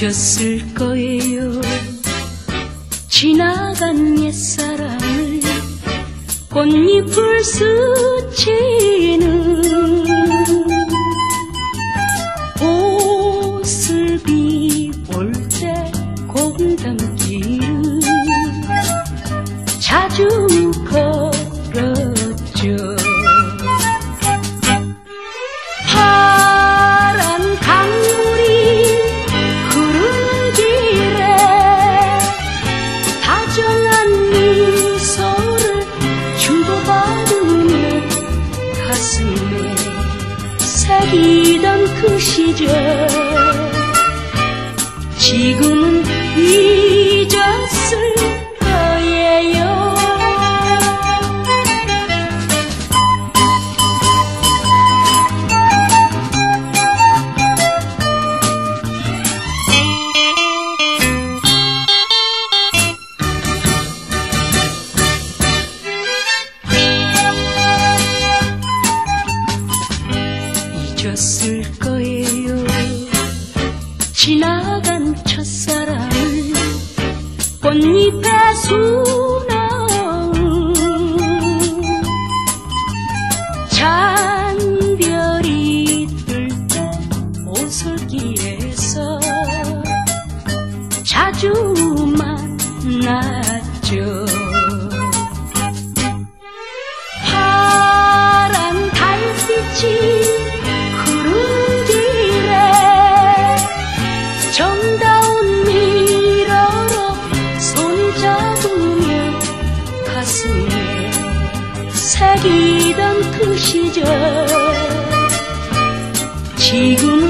잊었을 거예요. 지나간 옛사랑을 꽃잎을 스치는 옷을 비올 때 공담길을 자주 새기던 그 시절. 지금은 잊 잊었을 거예요. 지나간 첫사랑을 꽃잎에 수놓은 잔별이 뜰 때 오솔길에서 자주 만났죠. 파란 달빛이 가슴에 새기던 그 시절. 지금은